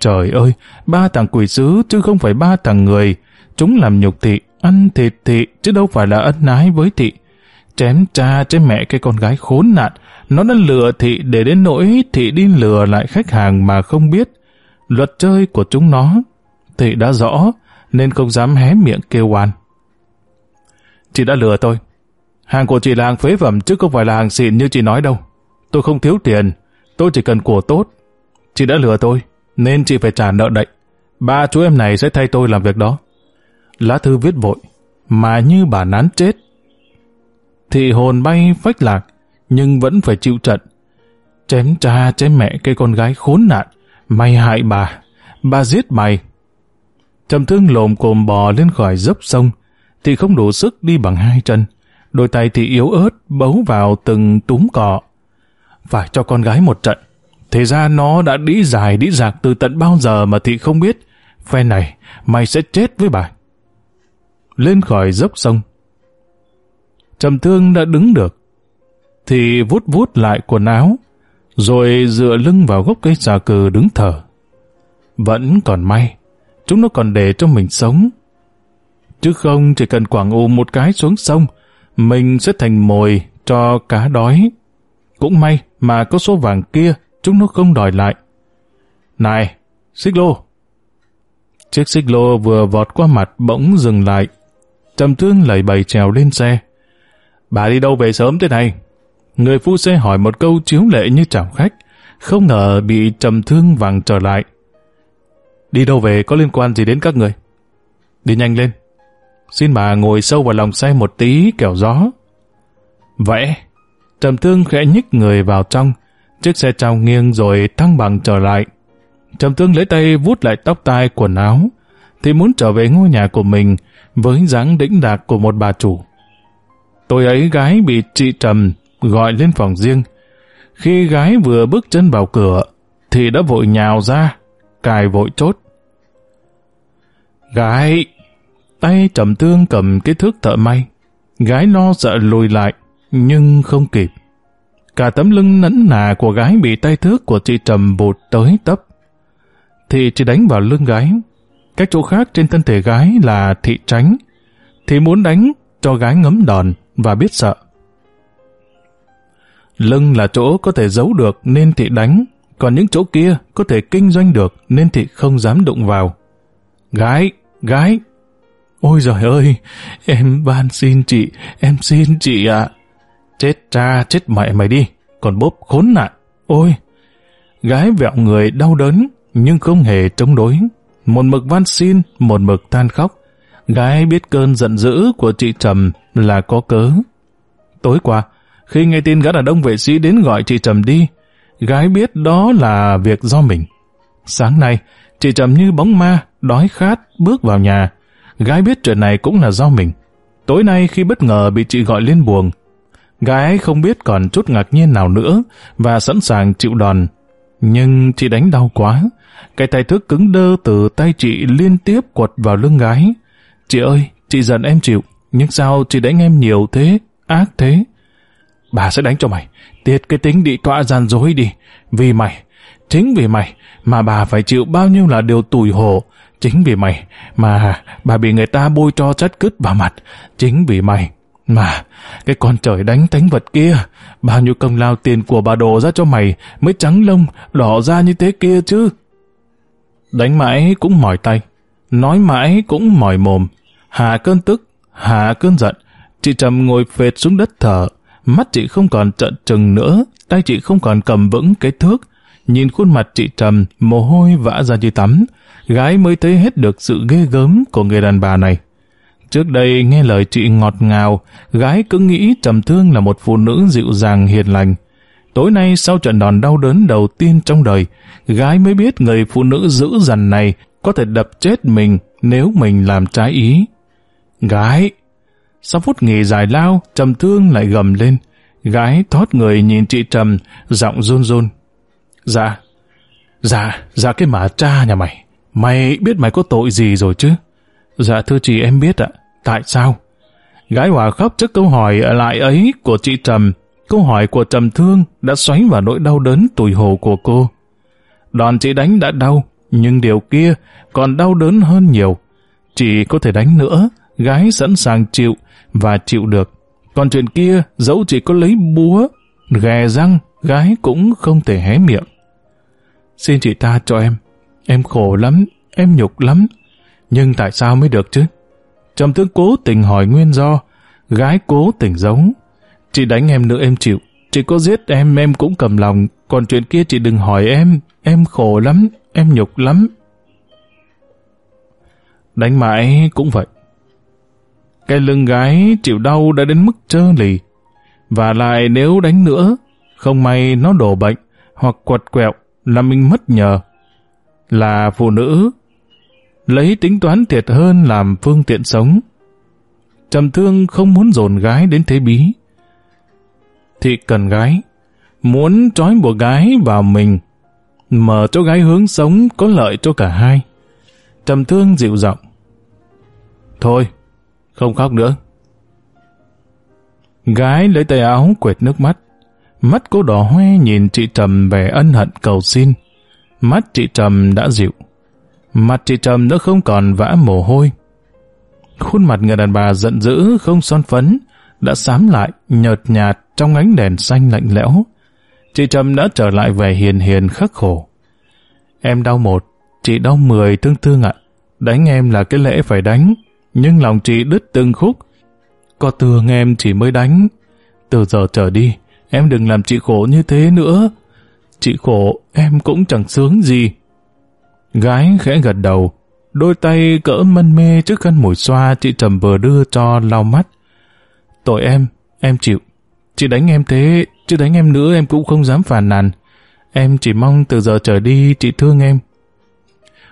Trời ơi, ba thằng quỷ sứ chứ không phải ba thằng người. Chúng làm nhục thị, ăn thịt thị chứ đâu phải là ân ái với thị. Chém cha chém mẹ cái con gái khốn nạn, nó đã lừa thị để đến nỗi thị đi lừa lại khách hàng mà không biết. Luật chơi của chúng nó, thị đã rõ, nên không dám hé miệng kêu oan. Chị đã lừa tôi. Hàng của chị là hàng phế phẩm chứ không phải là hàng xịn như chị nói đâu. Tôi không thiếu tiền, tôi chỉ cần của tốt. Chị đã lừa tôi, nên chị phải trả nợ đậy. Ba chú em này sẽ thay tôi làm việc đó. Lá thư viết vội, mà như bà nán chết. Thì hồn bay phách lạc, nhưng vẫn phải chịu trận. Chém cha chém mẹ cái con gái khốn nạn, mày hại bà, bà giết mày. Trầm thương lồm cồm bò lên khỏi dốc sông, thì không đủ sức đi bằng hai chân. Đôi tay thì yếu ớt, bấu vào từng túm cỏ. Phải cho con gái một trận. Thế ra nó đã đi dài đi dạc từ tận bao giờ mà thị không biết. Phe này, mày sẽ chết với bà. Lên khỏi dốc sông. Trầm thương đã đứng được. Thì vút vút lại quần áo, rồi dựa lưng vào gốc cây xà cừ đứng thở. Vẫn còn may, chúng nó còn để cho mình sống. Chứ không chỉ cần quảng ù một cái xuống sông, mình sẽ thành mồi cho cá đói. Cũng may mà có số vàng kia, chúng nó không đòi lại. Này, xích lô! Chiếc xích lô vừa vọt qua mặt bỗng dừng lại. Trầm thương lẩy bầy trèo lên xe. Bà đi đâu về sớm thế này? Người phu xe hỏi một câu chiếu lệ như chào khách, không ngờ bị trầm thương vàng trở lại. Đi đâu về có liên quan gì đến các người? Đi nhanh lên. Xin bà ngồi sâu vào lòng xe một tí kẻo gió. Vậy, trầm thương khẽ nhích người vào trong, chiếc xe trao nghiêng rồi thăng bằng trở lại. Trầm thương lấy tay vút lại tóc tai quần áo, thì muốn trở về ngôi nhà của mình với dáng đĩnh đạc của một bà chủ. Tôi ấy gái bị chị Trầm gọi lên phòng riêng. Khi gái vừa bước chân vào cửa, thì đã vội nhào ra, cài vội chốt. Gái! Tay trầm thương cầm cái thước thợ may. Gái lo sợ lùi lại, nhưng không kịp. Cả tấm lưng nẫn nà của gái bị tay thước của chị trầm bụt tới tấp. Thì chỉ đánh vào lưng gái. các chỗ khác trên thân thể gái là thị tránh. Thì muốn đánh cho gái ngấm đòn và biết sợ. Lưng là chỗ có thể giấu được nên thị đánh, còn những chỗ kia có thể kinh doanh được nên thị không dám đụng vào. Gái, gái! Ôi giời ơi, em van xin chị, em xin chị ạ. Chết cha, chết mẹ mày đi, còn bốp khốn nạn. Ôi! Gái vẹo người đau đớn, nhưng không hề chống đối. Một mực van xin, một mực than khóc. Gái biết cơn giận dữ của chị Trầm là có cớ. Tối qua, khi nghe tin gã đàn ông vệ sĩ đến gọi chị Trầm đi, gái biết đó là việc do mình. Sáng nay, chị Trầm như bóng ma, đói khát, bước vào nhà. Gái biết chuyện này cũng là do mình. Tối nay khi bất ngờ bị chị gọi lên buồng, gái không biết còn chút ngạc nhiên nào nữa và sẵn sàng chịu đòn. Nhưng chị đánh đau quá, cái tay thức cứng đơ từ tay chị liên tiếp quật vào lưng gái. Chị ơi, chị giận em chịu, nhưng sao chị đánh em nhiều thế, ác thế? Bà sẽ đánh cho mày, tiệt cái tính bị tọa gian dối đi. Vì mày, chính vì mày mà bà phải chịu bao nhiêu là điều tủi hổ. Chính vì mày mà bà bị người ta bôi cho chất cứt vào mặt. Chính vì mày mà cái con trời đánh thánh vật kia, bao nhiêu công lao tiền của bà đổ ra cho mày mới trắng lông, đỏ ra như thế kia chứ. Đánh mãi cũng mỏi tay, nói mãi cũng mỏi mồm, hạ cơn tức, hạ cơn giận. Chị Trầm ngồi phệt xuống đất thở, mắt chị không còn trợn trừng nữa, tay chị không còn cầm vững cái thước. Nhìn khuôn mặt chị Trầm, mồ hôi vã ra như tắm, gái mới thấy hết được sự ghê gớm của người đàn bà này. Trước đây nghe lời chị ngọt ngào, gái cứ nghĩ Trầm Thương là một phụ nữ dịu dàng hiền lành. Tối nay sau trận đòn đau đớn đầu tiên trong đời, gái mới biết người phụ nữ dữ dằn này có thể đập chết mình nếu mình làm trái ý. Gái! Sau phút nghỉ dài lao, Trầm Thương lại gầm lên. Gái thoát người nhìn chị Trầm, giọng run run. Dạ, dạ, dạ cái mà cha nhà mày. Mày biết mày có tội gì rồi chứ? Dạ thưa chị em biết ạ. Tại sao? Gái hòa khóc trước câu hỏi lại ấy của chị Trầm. Câu hỏi của Trầm Thương đã xoáy vào nỗi đau đớn tủi hổ của cô. Đòn chị đánh đã đau, nhưng điều kia còn đau đớn hơn nhiều. Chị có thể đánh nữa, gái sẵn sàng chịu và chịu được. Còn chuyện kia, dẫu chị có lấy búa, ghè răng, gái cũng không thể hé miệng. Xin chị ta cho em. Em khổ lắm, em nhục lắm. Nhưng tại sao mới được chứ? Trầm tướng cố tình hỏi nguyên do, gái cố tình giấu. Chị đánh em nữa em chịu, chị có giết em em cũng cầm lòng, còn chuyện kia chị đừng hỏi em, em khổ lắm, em nhục lắm. Đánh mãi cũng vậy. Cái lưng gái chịu đau đã đến mức trơ lì. Và lại nếu đánh nữa, không may nó đổ bệnh hoặc quật quẹo là mình mất nhờ. Là phụ nữ, lấy tính toán thiệt hơn làm phương tiện sống. Trầm thương không muốn dồn gái đến thế bí. Thị cần gái, muốn trói buộc gái vào mình, mở cho gái hướng sống có lợi cho cả hai. Trầm thương dịu giọng. Thôi, không khóc nữa. Gái lấy tay áo quệt nước mắt. Mắt cô đỏ hoe nhìn chị Trầm vẻ ân hận cầu xin. Mắt chị Trầm đã dịu. Mặt chị Trầm đã không còn vã mồ hôi. Khuôn mặt người đàn bà giận dữ không son phấn, đã xám lại, nhợt nhạt trong ánh đèn xanh lạnh lẽo. Chị Trầm đã trở lại vẻ hiền hiền khắc khổ. Em đau một, chị đau mười thương thương ạ. Đánh em là cái lễ phải đánh, nhưng lòng chị đứt từng khúc. Có tường em chỉ mới đánh. Từ giờ trở đi, em đừng làm chị khổ như thế nữa. Chị khổ, em cũng chẳng sướng gì. Gái khẽ gật đầu, đôi tay cỡ mân mê trước khăn mùi xoa chị Trầm vừa đưa cho lau mắt. Tội em, em chịu. Chị đánh em thế, chứ đánh em nữa em cũng không dám phản nàn. Em chỉ mong từ giờ trở đi chị thương em.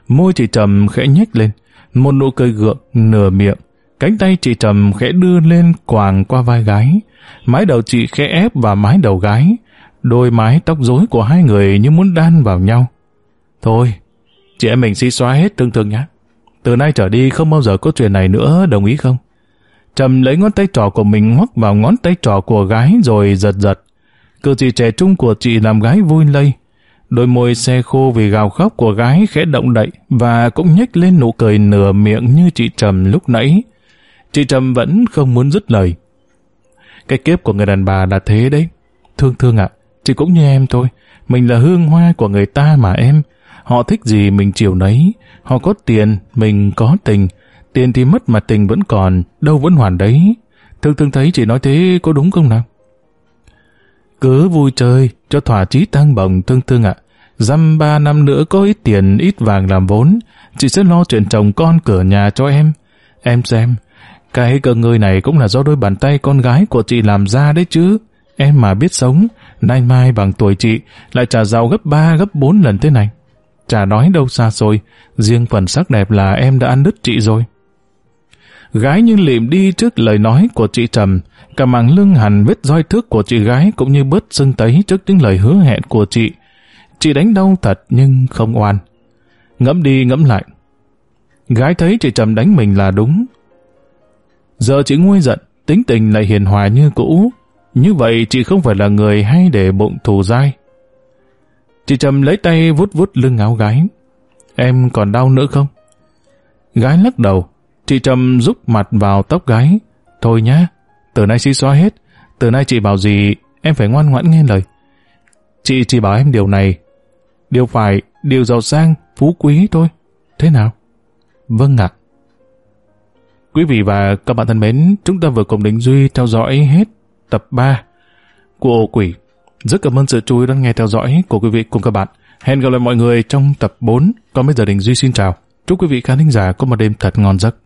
Môi chị Trầm khẽ nhếch lên, một nụ cười gượng, nửa miệng. Cánh tay chị Trầm khẽ đưa lên quàng qua vai gái. Mái đầu chị khẽ ép vào mái đầu gái. Đôi mái tóc rối của hai người như muốn đan vào nhau. Thôi, chị em mình xí xóa hết tương thương nhé. Từ nay trở đi không bao giờ có chuyện này nữa, đồng ý không? Trầm lấy ngón tay trỏ của mình ngoắc vào ngón tay trỏ của gái rồi giật giật. Cử chỉ trẻ trung của chị làm gái vui lây. Đôi môi xe khô vì gào khóc của gái khẽ động đậy và cũng nhếch lên nụ cười nửa miệng như chị Trầm lúc nãy. Chị Trầm vẫn không muốn dứt lời. Cái kiếp của người đàn bà là thế đấy. Thương thương ạ, chị cũng như em thôi. Mình là hương hoa của người ta mà em. Họ thích gì mình chiều nấy. Họ có tiền, mình có tình. Tiền thì mất mà tình vẫn còn, đâu vẫn hoàn đấy. Thương thương thấy chị nói thế có đúng không nào? Cứ vui chơi, cho thỏa chí tăng bồng thương thương ạ. Dăm ba năm nữa có ít tiền, ít vàng làm vốn, chị sẽ lo chuyện chồng con cửa nhà cho em. Em xem, cái cờ người này cũng là do đôi bàn tay con gái của chị làm ra đấy chứ. Em mà biết sống, nay mai bằng tuổi chị, lại trả giàu gấp ba gấp bốn lần thế này. Chả nói đâu xa xôi, riêng phần sắc đẹp là em đã ăn đứt chị rồi. Gái như lìm đi trước lời nói của chị Trầm, cả màng lưng hằn vết roi thước của chị gái cũng như bớt sưng tấy trước những lời hứa hẹn của chị. Chị đánh đau thật nhưng không oan. Ngẫm đi ngẫm lại. Gái thấy chị Trầm đánh mình là đúng. Giờ chị nguôi giận, tính tình lại hiền hòa như cũ. Như vậy chị không phải là người hay để bụng thù dai. Chị Trầm lấy tay vuốt vuốt lưng áo gái. Em còn đau nữa không? Gái lắc đầu. Chị Trầm rúc mặt vào tóc gái. Thôi nhá, từ nay xí xóa hết. Từ nay chị bảo gì, em phải ngoan ngoãn nghe lời. Chị chỉ bảo em điều này. Điều phải, điều giàu sang, phú quý thôi. Thế nào? Vâng ạ. Quý vị và các bạn thân mến, chúng ta vừa cùng Đình Duy theo dõi hết tập 3 của Ổ Quỷ. Rất cảm ơn sự chú ý đón nghe theo dõi của quý vị cùng các bạn. Hẹn gặp lại mọi người trong tập 4. Còn bây giờ Đình Duy xin chào. Chúc quý vị khán thính giả có một đêm thật ngon giấc.